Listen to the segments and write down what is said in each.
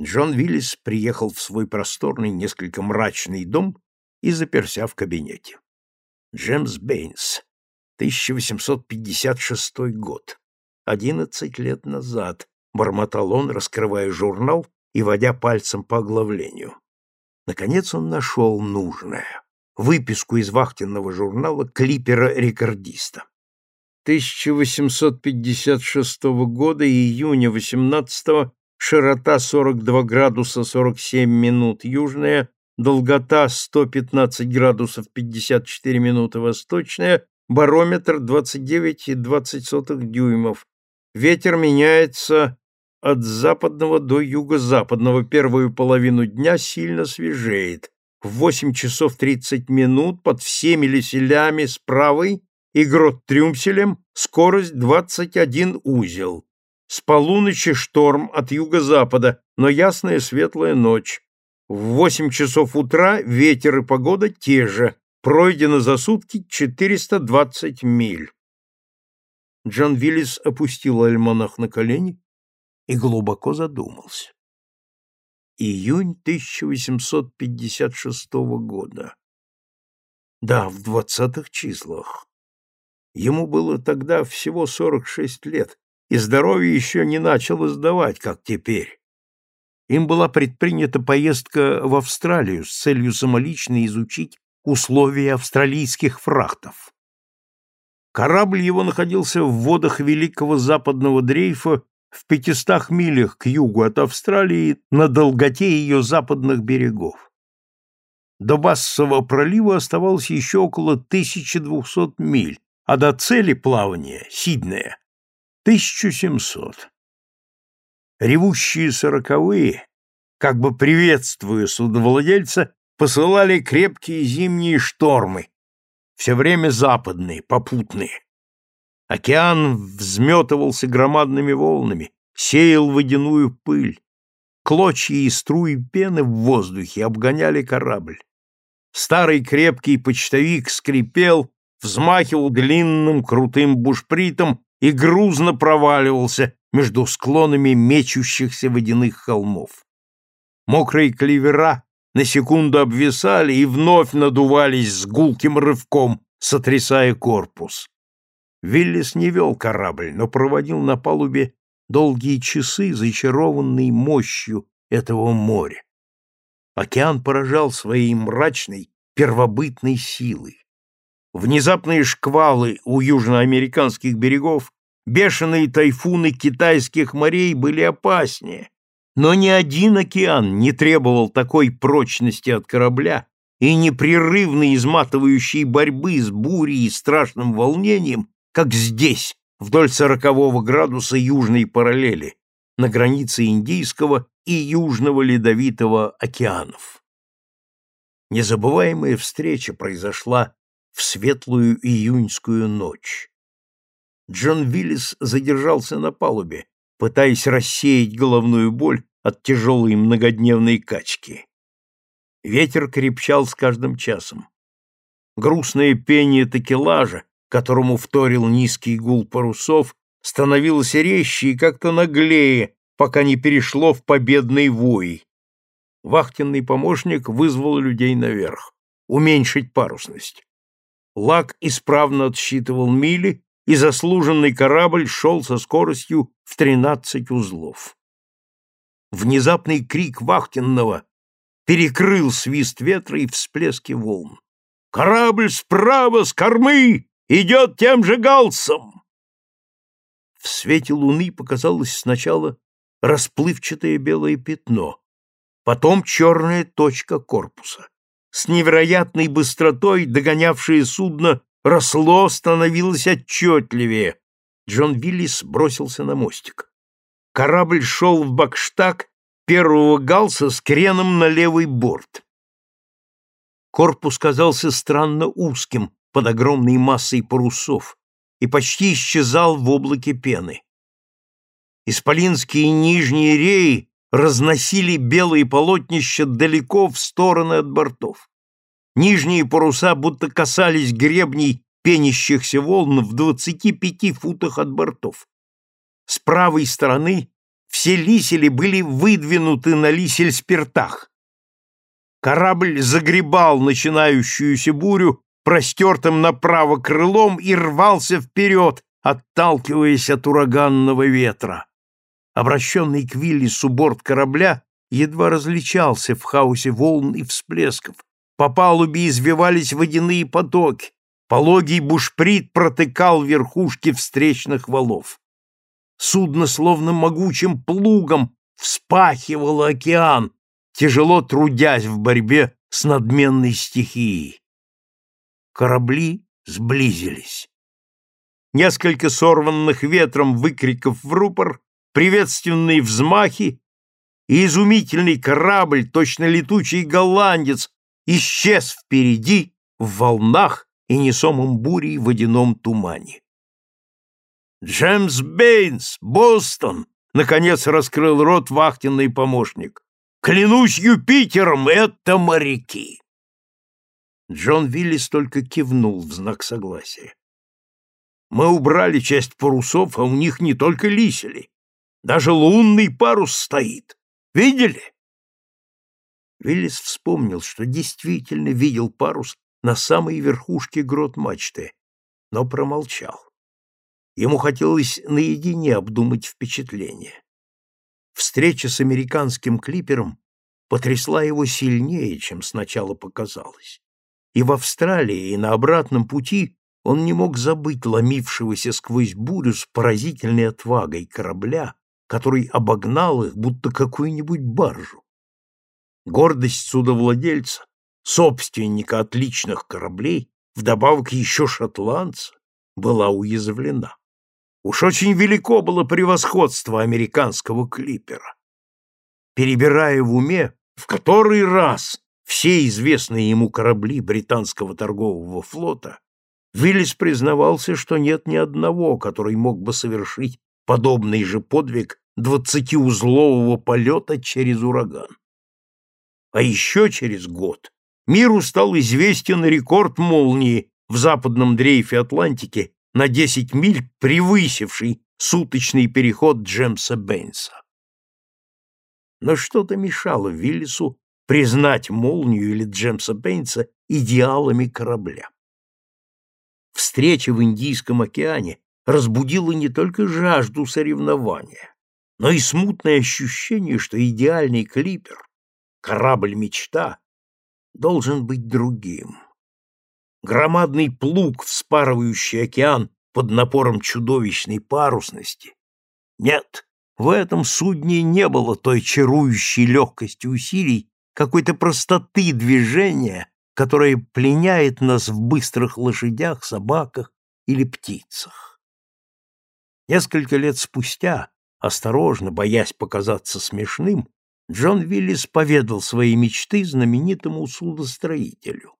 Джон Виллис приехал в свой просторный, несколько мрачный дом и заперся в кабинете. Джемс Бэйнс, 1856 год. Одиннадцать лет назад, бормотал он, раскрывая журнал и водя пальцем по оглавлению. Наконец он нашел нужное. Выписку из вахтенного журнала клипера-рекордиста. 1856 года, июня 18 широта 42 градуса 47 минут южная, долгота 115 градусов 54 минуты восточная, барометр 29,20 дюймов. Ветер меняется от западного до юго-западного. Первую половину дня сильно свежеет. В 8 часов 30 минут под всеми леселями с правой и грот-трюмселем скорость 21 узел. С полуночи шторм от юго-запада, но ясная светлая ночь. В восемь часов утра ветер и погода те же. Пройдено за сутки 420 миль. Джон Виллис опустил альманах на колени и глубоко задумался. Июнь 1856 года. Да, в двадцатых числах. Ему было тогда всего 46 лет, и здоровье еще не начало сдавать, как теперь. Им была предпринята поездка в Австралию с целью самолично изучить условия австралийских фрахтов. Корабль его находился в водах Великого Западного дрейфа в пятистах милях к югу от Австралии на долготе ее западных берегов. До Бассового пролива оставалось еще около 1200 миль, а до цели плавания, Сиднея, 1700. Ревущие сороковые, как бы приветствуя судовладельца, посылали крепкие зимние штормы, все время западные, попутные. Океан взметывался громадными волнами, сеял водяную пыль. Клочья и струи пены в воздухе обгоняли корабль. Старый крепкий почтовик скрипел, взмахивал длинным крутым бушпритом и грузно проваливался между склонами мечущихся водяных холмов. Мокрые клевера на секунду обвисали и вновь надувались с гулким рывком, сотрясая корпус. Виллис не вел корабль, но проводил на палубе долгие часы, зачарованные мощью этого моря. Океан поражал своей мрачной, первобытной силой. Внезапные шквалы у южноамериканских берегов, бешеные тайфуны китайских морей были опаснее. Но ни один океан не требовал такой прочности от корабля и непрерывной изматывающей борьбы с бурей и страшным волнением, как здесь, вдоль сорокового градуса южной параллели, на границе Индийского и Южного Ледовитого океанов. Незабываемая встреча произошла в светлую июньскую ночь. Джон Виллис задержался на палубе, пытаясь рассеять головную боль от тяжелой многодневной качки. Ветер крепчал с каждым часом. Грустное пение такелажа, которому вторил низкий гул парусов, становилось резче и как-то наглее, пока не перешло в победный вой. Вахтенный помощник вызвал людей наверх, уменьшить парусность. Лак исправно отсчитывал мили, и заслуженный корабль шел со скоростью в тринадцать узлов. Внезапный крик вахтенного перекрыл свист ветра и всплески волн. «Корабль справа, с кормы! Идет тем же галсом!» В свете луны показалось сначала расплывчатое белое пятно, потом черная точка корпуса с невероятной быстротой догонявшее судно росло, становилось отчетливее. Джон Виллис бросился на мостик. Корабль шел в бакштаг первого галса с креном на левый борт. Корпус казался странно узким под огромной массой парусов и почти исчезал в облаке пены. Исполинские нижние реи разносили белые полотнища далеко в стороны от бортов. Нижние паруса будто касались гребней пенящихся волн в двадцати пяти футах от бортов. С правой стороны все лисели были выдвинуты на лисель-спиртах. Корабль загребал начинающуюся бурю простертым направо крылом и рвался вперед, отталкиваясь от ураганного ветра. Обращенный к Виллису борт корабля едва различался в хаосе волн и всплесков. По палубе извивались водяные потоки. Пологий бушприт протыкал верхушки встречных валов. Судно словно могучим плугом вспахивало океан, тяжело трудясь в борьбе с надменной стихией. Корабли сблизились. Несколько сорванных ветром выкриков в рупор, приветственные взмахи, и изумительный корабль, точно летучий голландец, исчез впереди в волнах и несомом бурей водяном тумане. «Джеймс Бейнс! Бостон!» — наконец раскрыл рот вахтенный помощник. «Клянусь Юпитером, это моряки!» Джон Виллис только кивнул в знак согласия. «Мы убрали часть парусов, а у них не только лисели. Даже лунный парус стоит. Видели?» Виллис вспомнил, что действительно видел парус на самой верхушке грот мачты, но промолчал. Ему хотелось наедине обдумать впечатление. Встреча с американским клипером потрясла его сильнее, чем сначала показалось. И в Австралии, и на обратном пути он не мог забыть ломившегося сквозь бурю с поразительной отвагой корабля, который обогнал их, будто какую-нибудь баржу. Гордость судовладельца, собственника отличных кораблей, вдобавок еще шотландца, была уязвлена. Уж очень велико было превосходство американского клипера. Перебирая в уме, в который раз все известные ему корабли британского торгового флота, Виллис признавался, что нет ни одного, который мог бы совершить подобный же подвиг двадцатиузлового полета через ураган. А еще через год миру стал известен рекорд молнии в западном дрейфе Атлантики на 10 миль, превысивший суточный переход Джемса Бэйнса. Но что-то мешало Виллису признать молнию или Джемса Бэйнса идеалами корабля. Встреча в Индийском океане разбудила не только жажду соревнования, но и смутное ощущение, что идеальный клипер, корабль-мечта, должен быть другим. Громадный плуг, вспарывающий океан под напором чудовищной парусности. Нет, в этом судне не было той чарующей легкости усилий, какой-то простоты движения, которая пленяет нас в быстрых лошадях, собаках или птицах. Несколько лет спустя, осторожно, боясь показаться смешным, Джон Виллис поведал свои мечты знаменитому судостроителю.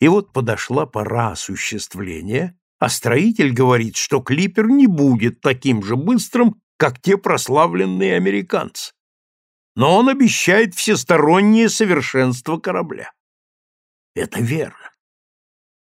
И вот подошла пора осуществления, а строитель говорит, что клипер не будет таким же быстрым, как те прославленные американцы. Но он обещает всестороннее совершенство корабля. Это верно.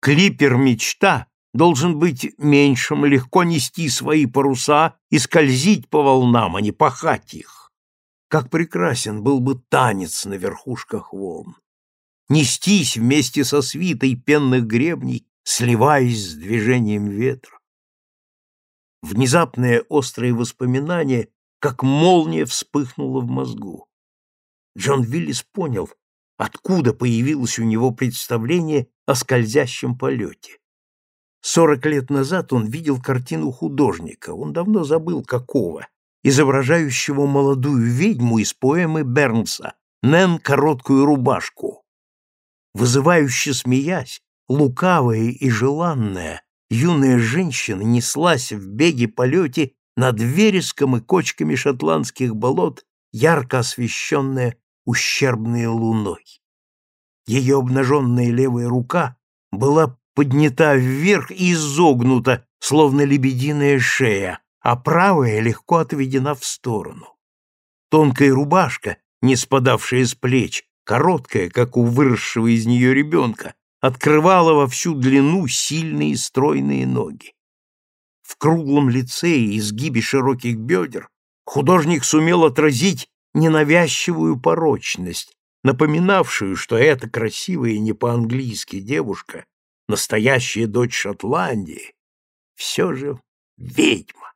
Клипер-мечта должен быть меньшим, легко нести свои паруса и скользить по волнам, а не пахать их. Как прекрасен был бы танец на верхушках волн нестись вместе со свитой пенных гребней, сливаясь с движением ветра. Внезапное острое воспоминание, как молния, вспыхнуло в мозгу. Джон Виллис понял, откуда появилось у него представление о скользящем полете. Сорок лет назад он видел картину художника, он давно забыл какого, изображающего молодую ведьму из поэмы Бернса «Нэн короткую рубашку», Вызывающе смеясь, лукавая и желанная, юная женщина неслась в беге-полете над вереском и кочками шотландских болот, ярко освещенная ущербной луной. Ее обнаженная левая рука была поднята вверх и изогнута, словно лебединая шея, а правая легко отведена в сторону. Тонкая рубашка, не спадавшая с плеч, короткая, как у выросшего из нее ребенка, открывала во всю длину сильные стройные ноги. В круглом лице и изгибе широких бедер Художник сумел отразить ненавязчивую порочность, напоминавшую, что эта красивая не по-английски девушка, настоящая дочь Шотландии, все же ведьма.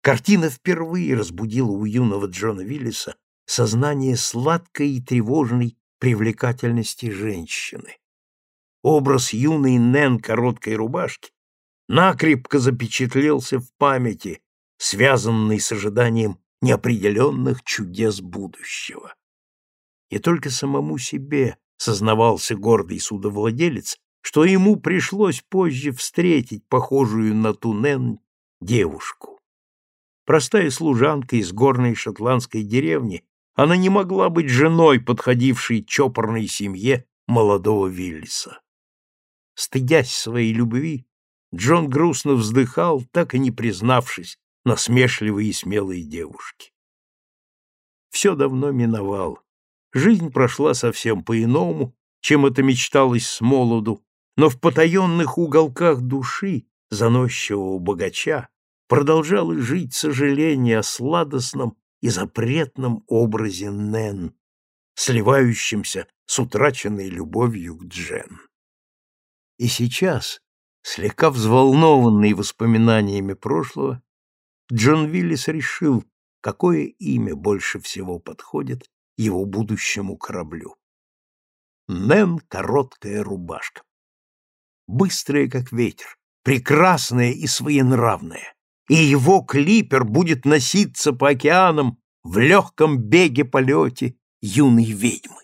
Картина впервые разбудила у юного Джона Виллиса сознание сладкой и тревожной привлекательности женщины. Образ юной Нэн короткой рубашки накрепко запечатлелся в памяти, связанной с ожиданием неопределенных чудес будущего. И только самому себе сознавался гордый судовладелец, что ему пришлось позже встретить похожую на Тунен девушку. Простая служанка из горной шотландской деревни, она не могла быть женой подходившей чопорной семье молодого Виллиса. Стыдясь своей любви, Джон грустно вздыхал, так и не признавшись насмешливой и смелой девушке. Все давно миновало. Жизнь прошла совсем по-иному, чем это мечталось с молоду, но в потаенных уголках души заносчивого богача продолжало жить сожаление о сладостном и запретном образе Нэн, сливающемся с утраченной любовью к Джен. И сейчас, слегка взволнованный воспоминаниями прошлого, Джон Виллис решил, какое имя больше всего подходит его будущему кораблю. Нэн — короткая рубашка. Быстрая, как ветер, прекрасная и своенравная. И его клипер будет носиться по океанам в легком беге-полете юной ведьмы.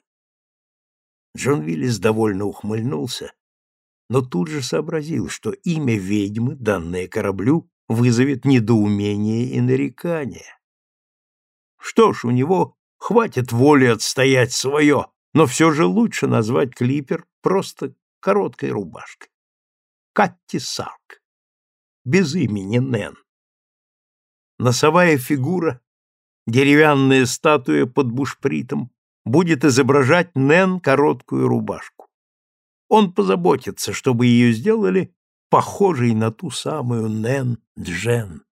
Джон Виллис довольно ухмыльнулся, но тут же сообразил, что имя ведьмы, данное кораблю, вызовет недоумение и нарекания. Что ж, у него хватит воли отстоять свое, но все же лучше назвать клипер просто короткой рубашкой. Катти Сарк. Без имени Нэн. Носовая фигура, деревянная статуя под бушпритом, будет изображать Нэн короткую рубашку. Он позаботится, чтобы ее сделали похожей на ту самую Нэн Джен.